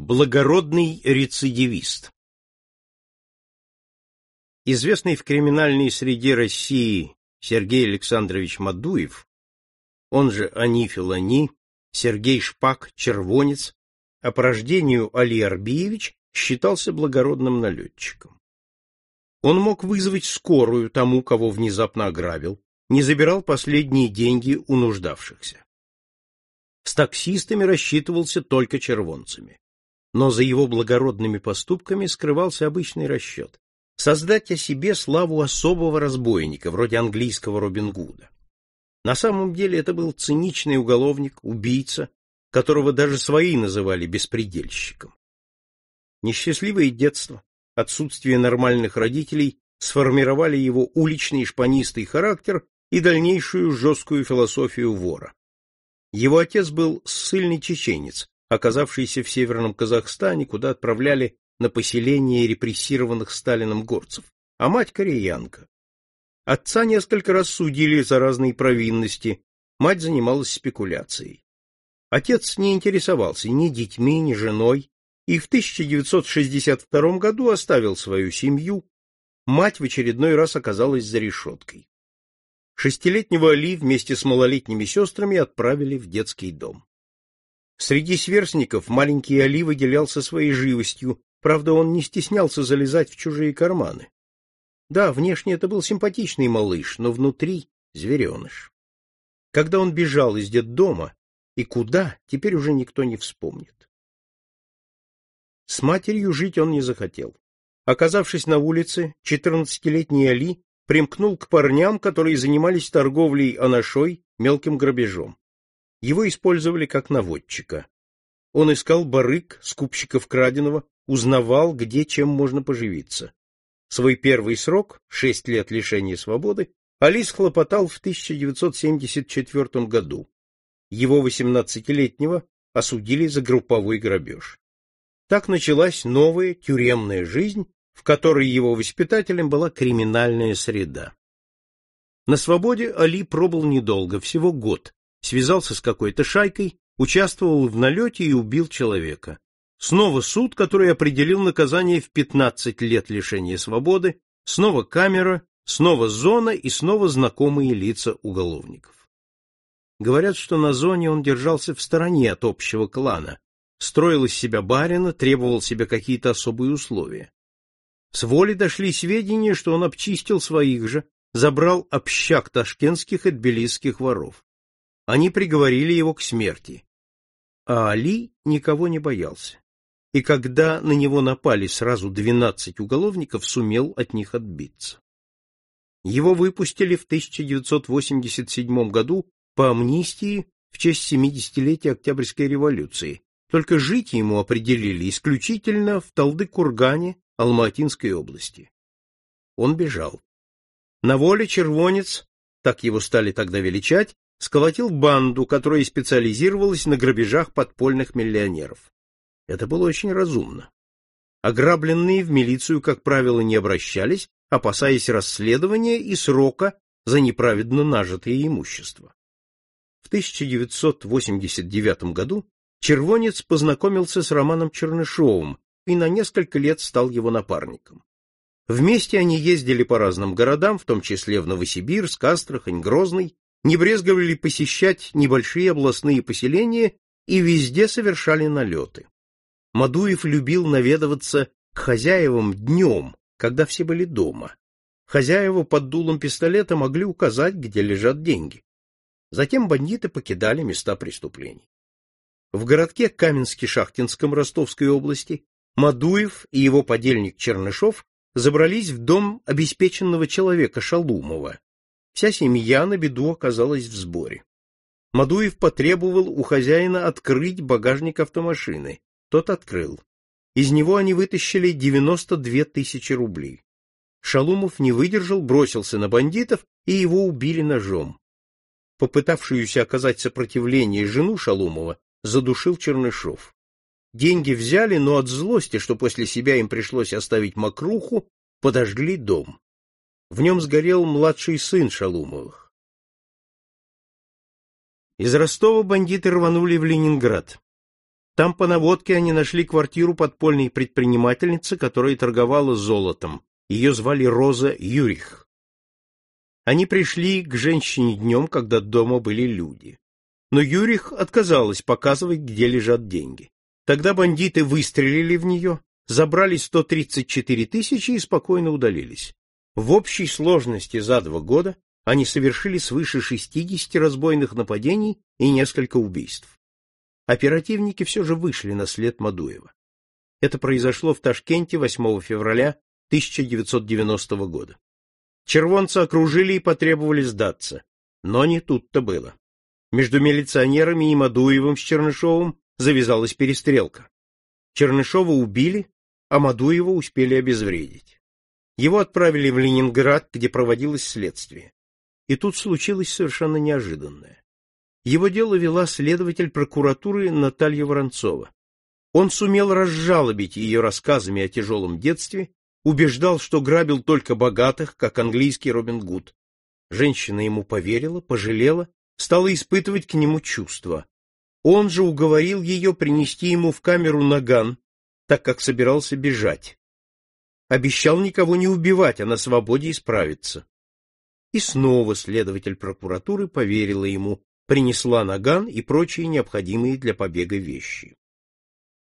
Благородный рецидивист Известный в криминальной среде России Сергей Александрович Мадуев, он же Анифил Ани, Сергей Шпак, Червонец, а по рождению Али Арбиевич считался благородным налетчиком. Он мог вызвать скорую тому, кого внезапно ограбил, не забирал последние деньги у нуждавшихся. С таксистами рассчитывался только червонцами но за его благородными поступками скрывался обычный расчет — создать о себе славу особого разбойника, вроде английского Робин Гуда. На самом деле это был циничный уголовник, убийца, которого даже свои называли беспредельщиком. Несчастливое детство, отсутствие нормальных родителей сформировали его уличный шпанистый характер и дальнейшую жесткую философию вора. Его отец был ссыльный чеченец, оказавшийся в северном Казахстане, куда отправляли на поселение репрессированных Сталином горцев, а мать кореянка. Отца несколько раз судили за разные провинности, мать занималась спекуляцией. Отец не интересовался ни детьми, ни женой, и в 1962 году оставил свою семью, мать в очередной раз оказалась за решеткой. Шестилетнего Али вместе с малолетними сестрами отправили в детский дом. Среди сверстников маленький Али выделялся своей живостью, правда, он не стеснялся залезать в чужие карманы. Да, внешне это был симпатичный малыш, но внутри — звереныш. Когда он бежал из детдома, и куда, теперь уже никто не вспомнит. С матерью жить он не захотел. Оказавшись на улице, четырнадцатилетний Али примкнул к парням, которые занимались торговлей анашой, мелким грабежом. Его использовали как наводчика. Он искал барык, скупщиков краденого, узнавал, где чем можно поживиться. Свой первый срок, шесть лет лишения свободы, Алис хлопотал в 1974 году. Его 18-летнего осудили за групповой грабеж. Так началась новая тюремная жизнь, в которой его воспитателем была криминальная среда. На свободе Али пробыл недолго, всего год, связался с какой-то шайкой, участвовал в налете и убил человека. Снова суд, который определил наказание в 15 лет лишения свободы, снова камера, снова зона и снова знакомые лица уголовников. Говорят, что на зоне он держался в стороне от общего клана, строил из себя барина, требовал себе какие-то особые условия. С воли дошли сведения, что он обчистил своих же, забрал общак ташкентских и тбилисских воров. Они приговорили его к смерти. А Али никого не боялся. И когда на него напали сразу двенадцать уголовников, сумел от них отбиться. Его выпустили в 1987 году по амнистии в честь 70-летия Октябрьской революции, только жить ему определили исключительно в Талды-Кургане Алматинской области. Он бежал. На воле червонец, так его стали тогда величать, сколотил банду, которая специализировалась на грабежах подпольных миллионеров. Это было очень разумно. Ограбленные в милицию, как правило, не обращались, опасаясь расследования и срока за неправедно нажитое имущество. В 1989 году Червонец познакомился с Романом Чернышовым и на несколько лет стал его напарником. Вместе они ездили по разным городам, в том числе в Новосибирск, Астрахань, Грозный, не брезговали посещать небольшие областные поселения и везде совершали налеты. Мадуев любил наведываться к хозяевам днем, когда все были дома. Хозяева под дулом пистолета могли указать, где лежат деньги. Затем бандиты покидали места преступлений. В городке Каменске-Шахтинском Ростовской области Мадуев и его подельник Чернышов забрались в дом обеспеченного человека Шалумова, Вся семья на беду оказалась в сборе. Мадуев потребовал у хозяина открыть багажник автомашины. Тот открыл. Из него они вытащили 92 тысячи рублей. Шалумов не выдержал, бросился на бандитов, и его убили ножом. Попытавшуюся оказать сопротивление жену Шалумова задушил Чернышов. Деньги взяли, но от злости, что после себя им пришлось оставить мокруху, подожгли дом. В нем сгорел младший сын Шалумовых. Из Ростова бандиты рванули в Ленинград. Там по наводке они нашли квартиру подпольной предпринимательницы, которая торговала золотом. Ее звали Роза Юрих. Они пришли к женщине днем, когда дома были люди. Но Юрих отказалась показывать, где лежат деньги. Тогда бандиты выстрелили в нее, забрали 134 тысячи и спокойно удалились. В общей сложности за два года они совершили свыше 60 разбойных нападений и несколько убийств. Оперативники все же вышли на след Мадуева. Это произошло в Ташкенте 8 февраля 1990 года. Червонцы окружили и потребовали сдаться, но не тут-то было. Между милиционерами и Мадуевым с Чернышовым завязалась перестрелка. Чернышова убили, а Мадуева успели обезвредить. Его отправили в Ленинград, где проводилось следствие. И тут случилось совершенно неожиданное. Его дело вела следователь прокуратуры Наталья Воронцова. Он сумел разжалобить ее рассказами о тяжелом детстве, убеждал, что грабил только богатых, как английский Робин Гуд. Женщина ему поверила, пожалела, стала испытывать к нему чувства. Он же уговорил ее принести ему в камеру наган, так как собирался бежать. Обещал никого не убивать, а на свободе исправиться. И снова следователь прокуратуры поверила ему, принесла наган и прочие необходимые для побега вещи.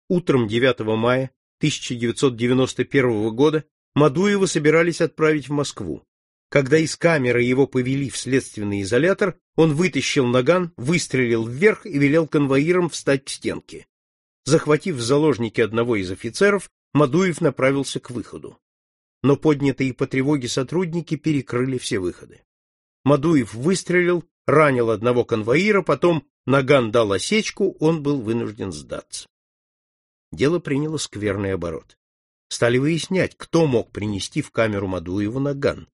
Утром 9 мая 1991 года Мадуева собирались отправить в Москву. Когда из камеры его повели в следственный изолятор, он вытащил наган, выстрелил вверх и велел конвоирам встать к стенке. Захватив в заложники одного из офицеров, Мадуев направился к выходу. Но поднятые по тревоге сотрудники перекрыли все выходы. Мадуев выстрелил, ранил одного конвоира, потом наган дал осечку, он был вынужден сдаться. Дело приняло скверный оборот. Стали выяснять, кто мог принести в камеру Мадуева наган.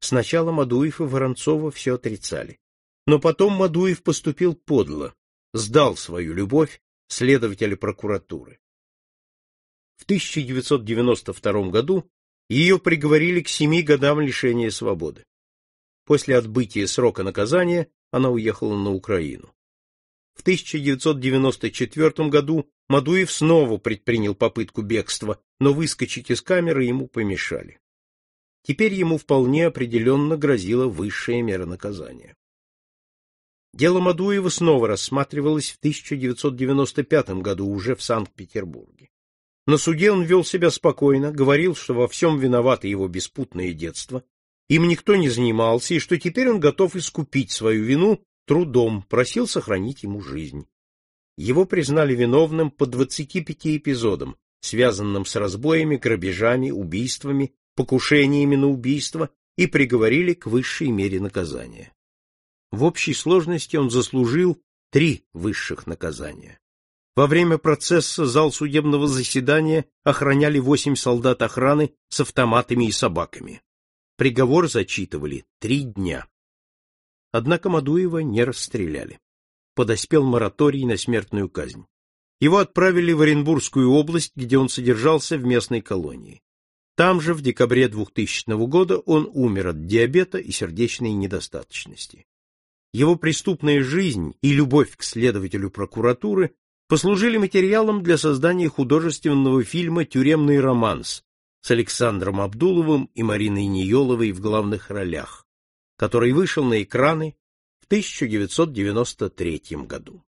Сначала Мадуев и Воронцова все отрицали. Но потом Мадуев поступил подло, сдал свою любовь следователя прокуратуры. В 1992 году ее приговорили к семи годам лишения свободы. После отбытия срока наказания она уехала на Украину. В 1994 году Мадуев снова предпринял попытку бегства, но выскочить из камеры ему помешали. Теперь ему вполне определенно грозила высшая мера наказания. Дело Мадуева снова рассматривалось в 1995 году уже в Санкт-Петербурге. На суде он вел себя спокойно, говорил, что во всем виновато его беспутное детство, им никто не занимался, и что теперь он готов искупить свою вину трудом, просил сохранить ему жизнь. Его признали виновным по 25 эпизодам, связанным с разбоями, грабежами, убийствами, покушениями на убийство, и приговорили к высшей мере наказания. В общей сложности он заслужил три высших наказания. Во время процесса зал судебного заседания охраняли восемь солдат охраны с автоматами и собаками. Приговор зачитывали три дня. Однако Мадуева не расстреляли. Подоспел мораторий на смертную казнь. Его отправили в Оренбургскую область, где он содержался в местной колонии. Там же в декабре 2000 года он умер от диабета и сердечной недостаточности. Его преступная жизнь и любовь к следователю прокуратуры послужили материалом для создания художественного фильма «Тюремный романс» с Александром Абдуловым и Мариной Ниеловой в главных ролях, который вышел на экраны в 1993 году.